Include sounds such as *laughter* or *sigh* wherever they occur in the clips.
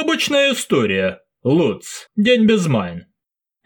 Обычная история. Луц. День без майн.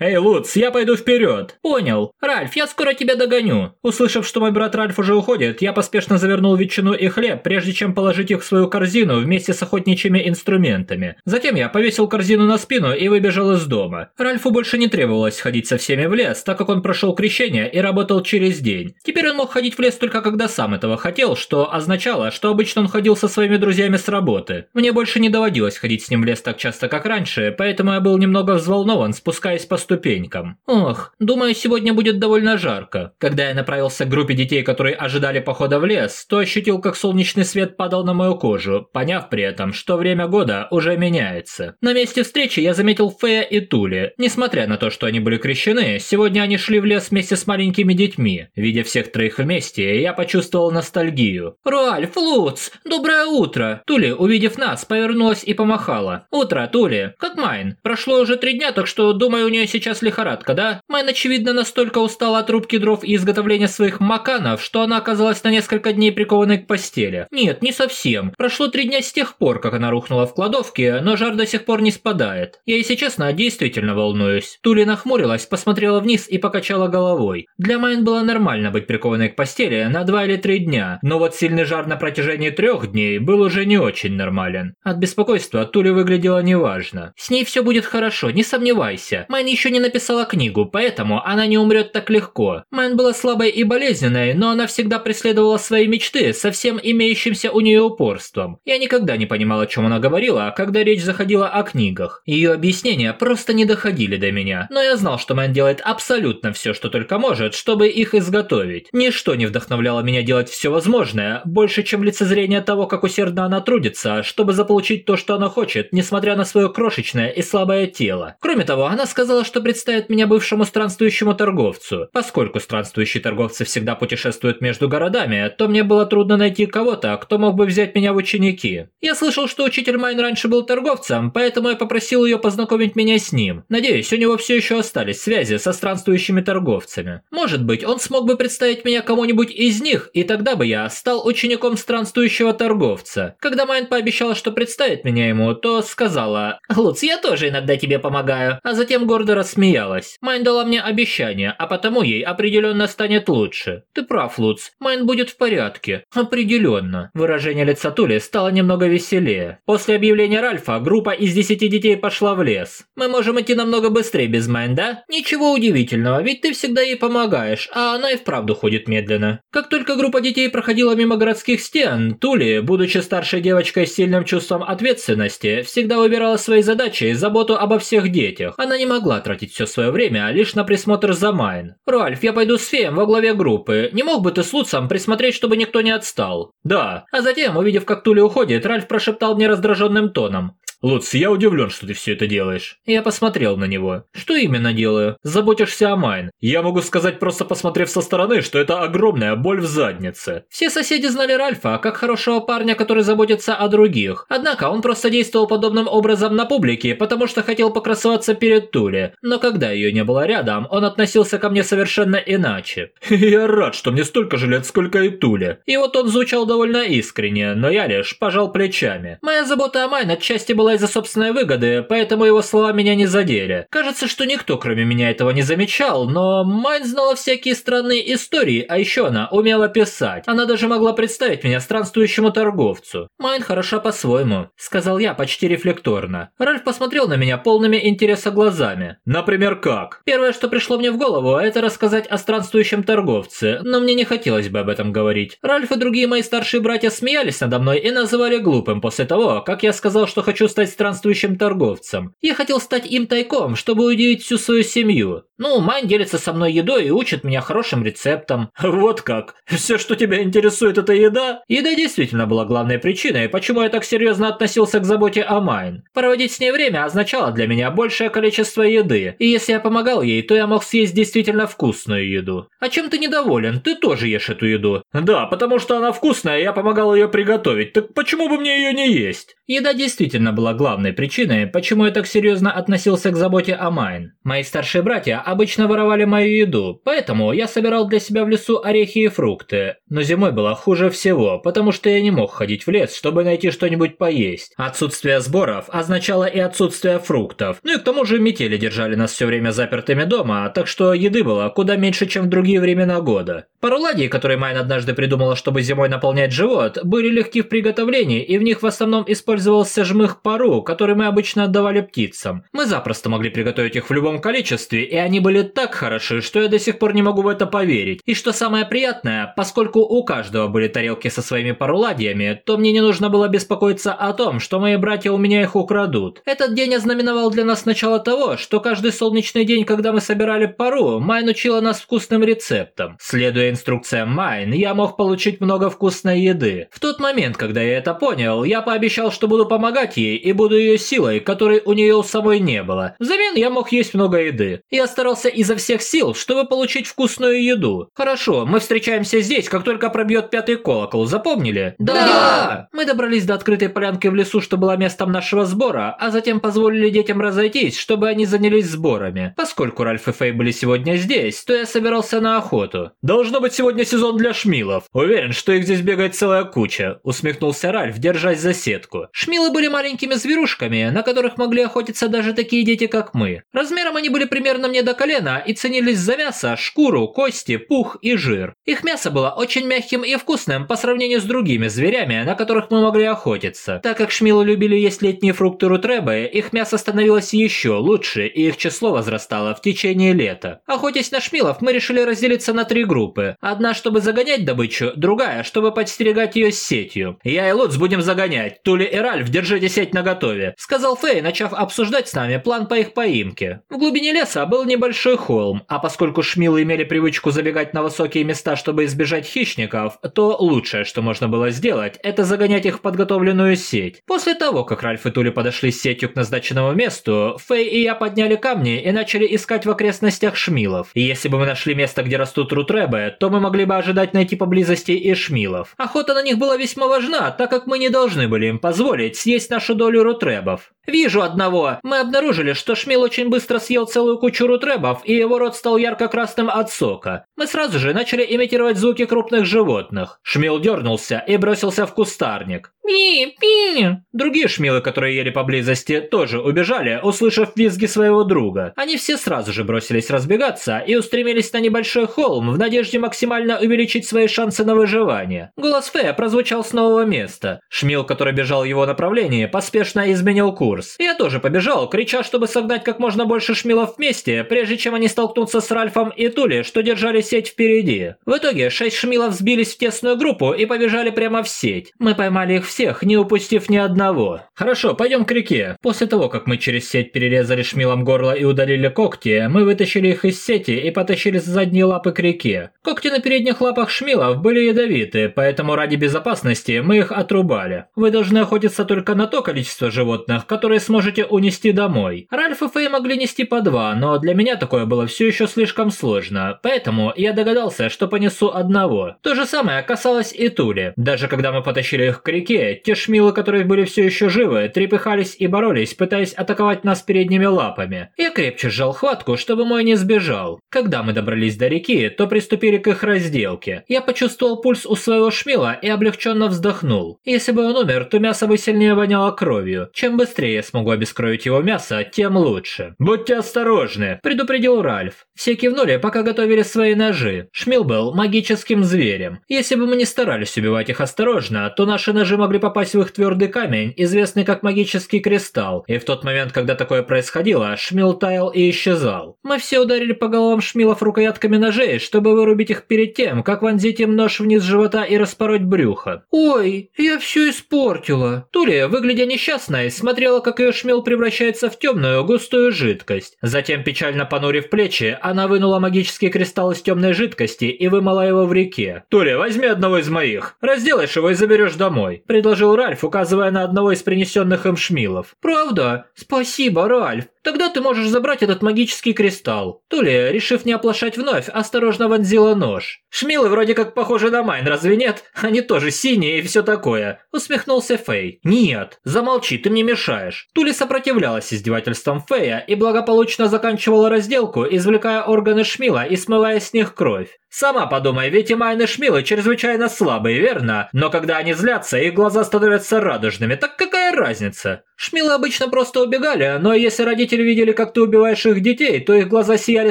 «Эй, Луц, я пойду вперед!» «Понял. Ральф, я скоро тебя догоню!» Услышав, что мой брат Ральф уже уходит, я поспешно завернул ветчину и хлеб, прежде чем положить их в свою корзину вместе с охотничьими инструментами. Затем я повесил корзину на спину и выбежал из дома. Ральфу больше не требовалось ходить со всеми в лес, так как он прошел крещение и работал через день. Теперь он мог ходить в лес только когда сам этого хотел, что означало, что обычно он ходил со своими друзьями с работы. Мне больше не доводилось ходить с ним в лес так часто, как раньше, поэтому я был немного взволнован, спускаясь по ступенькам. Ох, думаю, сегодня будет довольно жарко. Когда я направился к группе детей, которые ожидали похода в лес, то ощутил, как солнечный свет падал на мою кожу, поняв при этом, что время года уже меняется. На месте встречи я заметил Фея и Тули. Несмотря на то, что они были крещены, сегодня они шли в лес вместе с маленькими детьми. Видя всех троих вместе, я почувствовал ностальгию. «Ральф, Луц, доброе утро!» Тули, увидев нас, повернулась и помахала. «Утро, Тули. Как Майн? Прошло уже три дня, так что, думаю, у нее сейчас лихорадка лихорадка, да? Майн, очевидно, настолько устала от рубки дров и изготовления своих маканов, что она оказалась на несколько дней прикованной к постели. Нет, не совсем. Прошло три дня с тех пор, как она рухнула в кладовке, но жар до сих пор не спадает. Я, если честно, действительно волнуюсь. Тули нахмурилась, посмотрела вниз и покачала головой. Для Майн было нормально быть прикованной к постели на два или три дня, но вот сильный жар на протяжении трех дней был уже не очень нормален. От беспокойства Тули выглядела неважно. С ней все будет хорошо, не сомневайся. Майн еще не написала книгу, поэтому она не умрет так легко. Майн была слабой и болезненной, но она всегда преследовала свои мечты со всем имеющимся у нее упорством. Я никогда не понимал, о чем она говорила, когда речь заходила о книгах. Ее объяснения просто не доходили до меня, но я знал, что Майн делает абсолютно все, что только может, чтобы их изготовить. Ничто не вдохновляло меня делать все возможное, больше, чем лицезрение того, как усердно она трудится, чтобы заполучить то, что она хочет, несмотря на свое крошечное и слабое тело. Кроме того, она сказала, что представит представляет меня бывшему странствующему торговцу. Поскольку странствующие торговцы всегда путешествуют между городами, то мне было трудно найти кого-то, кто мог бы взять меня в ученики. Я слышал, что учитель Майн раньше был торговцем, поэтому я попросил ее познакомить меня с ним. Надеюсь, у него все еще остались связи со странствующими торговцами. Может быть, он смог бы представить меня кому-нибудь из них, и тогда бы я стал учеником странствующего торговца. Когда Майн пообещала, что представит меня ему, то сказала, «Луц, я тоже иногда тебе помогаю», а затем гордо рассмеялась. Майн дала мне обещание, а потому ей определенно станет лучше. Ты прав, Луц, Майн будет в порядке. Определенно. Выражение лица Тули стало немного веселее. После объявления Ральфа группа из десяти детей пошла в лес. Мы можем идти намного быстрее без Майн, да? Ничего удивительного, ведь ты всегда ей помогаешь, а она и вправду ходит медленно. Как только группа детей проходила мимо городских стен, Тули, будучи старшей девочкой с сильным чувством ответственности, всегда выбирала свои задачи и заботу обо всех детях. Она не могла тратить все свое время лишь на присмотр за Майн. «Ральф, я пойду с Феем во главе группы. Не мог бы ты с Луцем присмотреть, чтобы никто не отстал?» «Да». А затем, увидев, как Тули уходит, Ральф прошептал мне раздраженным тоном. «Луц, я удивлен, что ты все это делаешь». Я посмотрел на него. «Что именно делаю? Заботишься о Майн. Я могу сказать, просто посмотрев со стороны, что это огромная боль в заднице». Все соседи знали Ральфа как хорошего парня, который заботится о других. Однако он просто действовал подобным образом на публике, потому что хотел покрасоваться перед Тули. Но когда ее не было рядом, он относился ко мне совершенно иначе. *laughs* «Я рад, что мне столько же лет, сколько и Тули». И вот он звучал довольно искренне, но я лишь пожал плечами. Моя забота о Майн отчасти была из-за собственной выгоды, поэтому его слова меня не задели. Кажется, что никто кроме меня этого не замечал, но Майн знала всякие странные истории, а еще она умела писать. Она даже могла представить меня странствующему торговцу. Майн хороша по-своему, сказал я почти рефлекторно. Ральф посмотрел на меня полными интереса глазами. Например, как? Первое, что пришло мне в голову, это рассказать о странствующем торговце, но мне не хотелось бы об этом говорить. Ральф и другие мои старшие братья смеялись надо мной и называли глупым после того, как я сказал, что хочу стать странствующим торговцем. Я хотел стать им тайком, чтобы удивить всю свою семью. Ну, Майн делится со мной едой и учит меня хорошим рецептам. Вот как. Все, что тебя интересует, это еда? Еда действительно была главной причиной, почему я так серьезно относился к заботе о Майн. Проводить с ней время означало для меня большее количество еды, и если я помогал ей, то я мог съесть действительно вкусную еду. А чем ты недоволен? Ты тоже ешь эту еду. Да, потому что она вкусная, я помогал ее приготовить, так почему бы мне ее не есть? Еда действительно была была главной причиной, почему я так серьезно относился к заботе о Майн. Мои старшие братья обычно воровали мою еду, поэтому я собирал для себя в лесу орехи и фрукты. Но зимой было хуже всего, потому что я не мог ходить в лес, чтобы найти что-нибудь поесть. Отсутствие сборов означало и отсутствие фруктов. Ну и к тому же метели держали нас все время запертыми дома, так что еды было куда меньше, чем в другие времена года. Паруладии, которые Майн однажды придумала, чтобы зимой наполнять живот, были легки в приготовлении, и в них в основном использовался жмых пару, который мы обычно отдавали птицам. Мы запросто могли приготовить их в любом количестве, и они были так хороши, что я до сих пор не могу в это поверить. И что самое приятное, поскольку у каждого были тарелки со своими паруладиями, то мне не нужно было беспокоиться о том, что мои братья у меня их украдут. Этот день ознаменовал для нас начало того, что каждый солнечный день, когда мы собирали пару, Майн учила нас вкусным рецептам. Следуя инструкциям Майн, я мог получить много вкусной еды. В тот момент, когда я это понял, я пообещал, что буду помогать ей и буду ее силой, которой у нее у самой не было. Взамен я мог есть много еды. Я старался изо всех сил, чтобы получить вкусную еду. Хорошо, мы встречаемся здесь, как только пробьет пятый колокол, запомнили? Да! да! Мы добрались до открытой полянки в лесу, что была местом нашего сбора, а затем позволили детям разойтись, чтобы они занялись сборами. Поскольку Ральф и Фэй были сегодня здесь, то я собирался на охоту. Должно быть сегодня сезон для шмилов. Уверен, что их здесь бегает целая куча», – усмехнулся Ральф, держась за сетку. Шмилы были маленькими зверушками, на которых могли охотиться даже такие дети, как мы. Размером они были примерно мне до колена и ценились за мясо, шкуру, кости, пух и жир. Их мясо было очень мягким и вкусным по сравнению с другими зверями, на которых мы могли охотиться. Так как шмилы любили есть летние фрукты рутребы, их мясо становилось еще лучше, и их число возрастало в течение лета. Охотясь на шмилов, мы решили разделиться на три группы. Одна, чтобы загонять добычу, другая, чтобы подстерегать ее сетью. Я и Лутс будем загонять. Тули и Ральф, держите сеть наготове», — сказал Фэй, начав обсуждать с нами план по их поимке. В глубине леса был небольшой холм, а поскольку шмилы имели привычку забегать на высокие места, чтобы избежать хищников, то лучшее, что можно было сделать, это загонять их в подготовленную сеть. После того, как Ральф и Тули подошли с сетью к назначенному месту, Фэй и я подняли камни и начали искать в окрестностях шмилов. И если бы мы нашли место, где растут рутребы, то мы могли бы ожидать найти поблизости и шмилов. Охота на них была весьма важна, так как мы не должны были им позволить съесть нашу долю рутребов. «Вижу одного. Мы обнаружили, что Шмил очень быстро съел целую кучу рутребов, и его рот стал ярко-красным от сока. Мы сразу же начали имитировать звуки крупных животных. Шмил дернулся и бросился в кустарник. «Пи-пи!» Другие шмилы, которые ели поблизости, тоже убежали, услышав визги своего друга. Они все сразу же бросились разбегаться и устремились на небольшой холм в надежде максимально увеличить свои шансы на выживание. Голос Фея прозвучал с нового места. Шмил, который бежал в его направлении, поспешно изменил курс. Я тоже побежал, крича, чтобы согнать как можно больше шмилов вместе, прежде чем они столкнутся с Ральфом и Тули, что держали сеть впереди. В итоге шесть шмилов сбились в тесную группу и побежали прямо в сеть. Мы поймали их всех, не упустив ни одного. Хорошо, пойдем к реке. После того, как мы через сеть перерезали шмилом горло и удалили когти, мы вытащили их из сети и потащили с задние лапы к реке. Когти на передних лапах шмилов были ядовиты, поэтому ради безопасности мы их отрубали. Вы должны охотиться только на то количество животных, которые сможете унести домой. Ральф и Фэй могли нести по два, но для меня такое было все еще слишком сложно, поэтому я догадался, что понесу одного. То же самое касалось и Тули. Даже когда мы потащили их к реке, те шмилы, которые были все еще живы, трепыхались и боролись, пытаясь атаковать нас передними лапами. Я крепче сжал хватку, чтобы мой не сбежал. Когда мы добрались до реки, то приступили к их разделке. Я почувствовал пульс у своего шмила и облегченно вздохнул. Если бы он умер, то мясо бы сильнее воняло кровью. Чем быстрее я смогу обескровить его мясо, тем лучше. «Будьте осторожны», – предупредил Ральф. Все кивнули, пока готовили свои ножи. Шмил был магическим зверем. Если бы мы не старались убивать их осторожно, то наши ножи могли попасть в их твердый камень, известный как магический кристалл, и в тот момент, когда такое происходило, шмил таял и исчезал. Мы все ударили по головам шмилов рукоятками ножей, чтобы вырубить их перед тем, как вонзить им нож вниз живота и распороть брюхо. «Ой, я все испортила!» Турия, выглядя несчастной, смотрела, как ее шмил превращается в темную, густую жидкость. Затем, печально понурив плечи, она вынула магический кристалл из темной жидкости и вымыла его в реке. «Турия, возьми одного из моих, разделаешь его и заберешь домой», – предложил Ральф, указывая на одного из принесенных им шмилов. «Правда? Спасибо, Ральф. Тогда ты можешь забрать этот магический кристалл. Тули, решив не оплошать вновь, осторожно вонзила нож. Шмилы вроде как похожи на Майн, разве нет? Они тоже синие и все такое. Усмехнулся Фэй. Нет, замолчи, ты мне мешаешь. Тули сопротивлялась издевательствам Фэй благополучно заканчивал разделку, извлекая органы Шмила и смывая с них кровь. Сама подумай, ведь и Майн и Шмилы чрезвычайно слабые, верно? Но когда они злятся, их глаза становятся радужными, так какая разница? Шмилы обычно просто убегали, но если родители видели, как ты убиваешь их детей, то их глаза сияли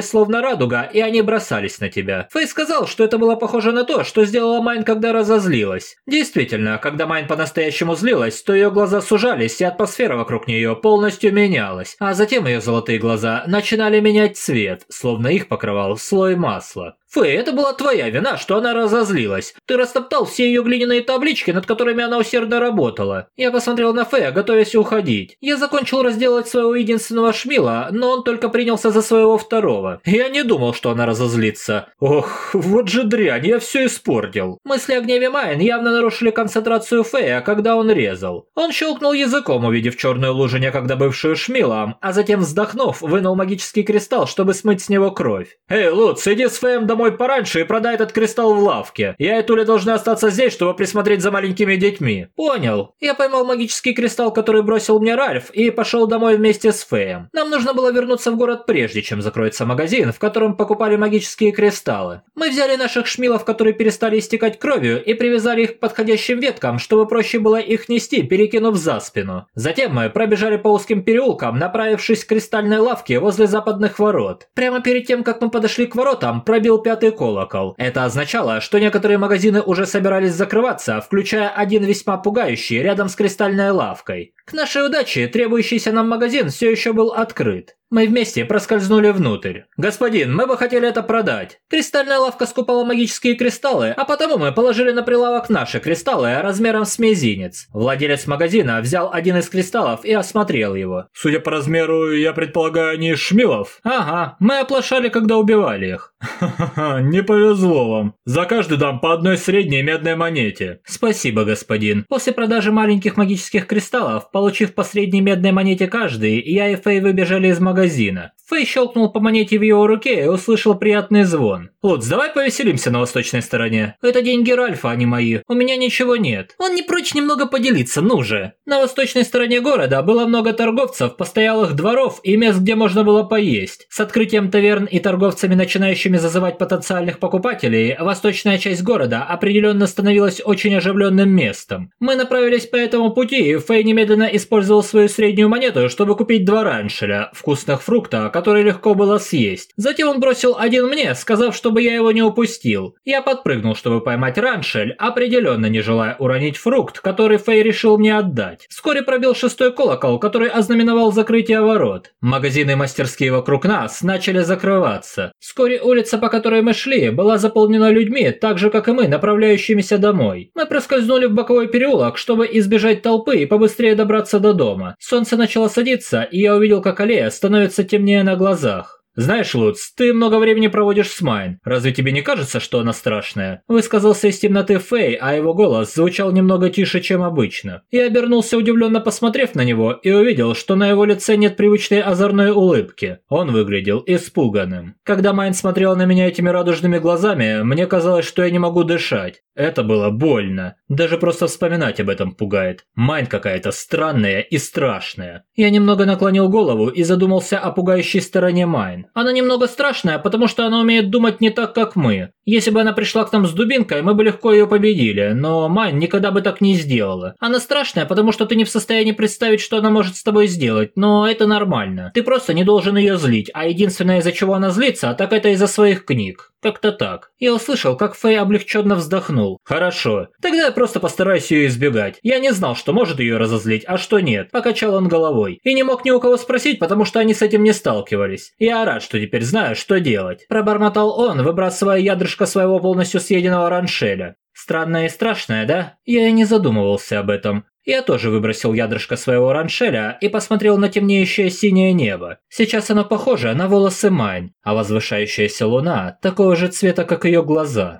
словно радуга, и они бросались на тебя. Фэй сказал, что это было похоже на то, что сделала Майн, когда разозлилась. Действительно, когда Майн по-настоящему злилась, то ее глаза сужались, и атмосфера вокруг нее полностью менялась, а затем ее золотые глаза начинали менять цвет, словно их покрывал слой масла. Фэй, это была твоя вина, что она разозлилась. Ты растоптал все ее глиняные таблички, над которыми она усердно работала. Я посмотрел на Фэя, готовясь уходить. Я закончил разделать своего единственного шмила, но он только принялся за своего второго. Я не думал, что она разозлится. Ох, вот же дрянь, я все испортил. Мысли о гневе Майн явно нарушили концентрацию Фэя, когда он резал. Он щелкнул языком, увидев черную лужу, некогда бывшую шмилом, а затем, вздохнув, вынул магический кристалл, чтобы смыть с него кровь. «Эй, Луц, иди с Фэем домой домой пораньше и продай этот кристалл в лавке. Я и Туля должны остаться здесь, чтобы присмотреть за маленькими детьми». «Понял. Я поймал магический кристалл, который бросил мне Ральф, и пошел домой вместе с Феем. Нам нужно было вернуться в город прежде, чем закроется магазин, в котором покупали магические кристаллы. Мы взяли наших шмилов, которые перестали истекать кровью, и привязали их к подходящим веткам, чтобы проще было их нести, перекинув за спину. Затем мы пробежали по узким переулкам, направившись к кристальной лавке возле западных ворот. Прямо перед тем, как мы подошли к воротам, пробил пятый пятый колокол. Это означало, что некоторые магазины уже собирались закрываться, включая один весьма пугающий рядом с кристальной лавкой. К нашей удаче, требующийся нам магазин все еще был открыт. Мы вместе проскользнули внутрь. «Господин, мы бы хотели это продать». Кристальная лавка скупала магические кристаллы, а потому мы положили на прилавок наши кристаллы размером с мизинец. Владелец магазина взял один из кристаллов и осмотрел его. «Судя по размеру, я предполагаю, они шмилов?» «Ага, мы оплошали, когда убивали их». «Ха-ха-ха, не повезло вам. За каждый дам по одной средней медной монете». «Спасибо, господин. После продажи маленьких магических кристаллов, получив по средней медной монете каждый, я и Фэй выбежали из магазина магазина. Фэй щелкнул по монете в его руке и услышал приятный звон. «Лутс, давай повеселимся на восточной стороне. Это деньги Ральфа, а не мои. У меня ничего нет. Он не прочь немного поделиться, ну же». На восточной стороне города было много торговцев, постоялых дворов и мест, где можно было поесть. С открытием таверн и торговцами, начинающими зазывать потенциальных покупателей, восточная часть города определенно становилась очень оживленным местом. Мы направились по этому пути, и Фэй немедленно использовал свою среднюю монету, чтобы купить два раншеля, вкусных фрукта, который легко было съесть. Затем он бросил один мне, сказав, чтобы я его не упустил. Я подпрыгнул, чтобы поймать раншель, определенно не желая уронить фрукт, который Фэй решил мне отдать. Вскоре пробил шестой колокол, который ознаменовал закрытие ворот. Магазины и мастерские вокруг нас начали закрываться. Вскоре улица, по которой мы шли, была заполнена людьми, так же как и мы, направляющимися домой. Мы проскользнули в боковой переулок, чтобы избежать толпы и побыстрее добраться до дома. Солнце начало садиться, и я увидел, как аллея становится темнее на на глазах. «Знаешь, Луц, ты много времени проводишь с Майн. Разве тебе не кажется, что она страшная?» Высказался из темноты Фэй, а его голос звучал немного тише, чем обычно. Я обернулся, удивленно посмотрев на него, и увидел, что на его лице нет привычной озорной улыбки. Он выглядел испуганным. Когда Майн смотрела на меня этими радужными глазами, мне казалось, что я не могу дышать. Это было больно. Даже просто вспоминать об этом пугает. Майн какая-то странная и страшная. Я немного наклонил голову и задумался о пугающей стороне Майн. Она немного страшная, потому что она умеет думать не так, как мы. Если бы она пришла к нам с дубинкой, мы бы легко ее победили, но Майн никогда бы так не сделала. Она страшная, потому что ты не в состоянии представить, что она может с тобой сделать, но это нормально. Ты просто не должен ее злить, а единственное, из-за чего она злится, так это из-за своих книг. Как-то так. Я услышал, как Фэй облегченно вздохнул. Хорошо. Тогда я просто постараюсь ее избегать. Я не знал, что может ее разозлить, а что нет. Покачал он головой. И не мог ни у кого спросить, потому что они с этим не сталкивались. Я рад, что теперь знаю, что делать. Пробормотал он, выбрасывая ядрышко своего полностью съеденного раншеля. Странное и страшное, да? Я и не задумывался об этом. Я тоже выбросил ядрышко своего раншеля и посмотрел на темнеющее синее небо. Сейчас оно похоже на волосы Майн, а возвышающаяся луна такого же цвета, как ее глаза.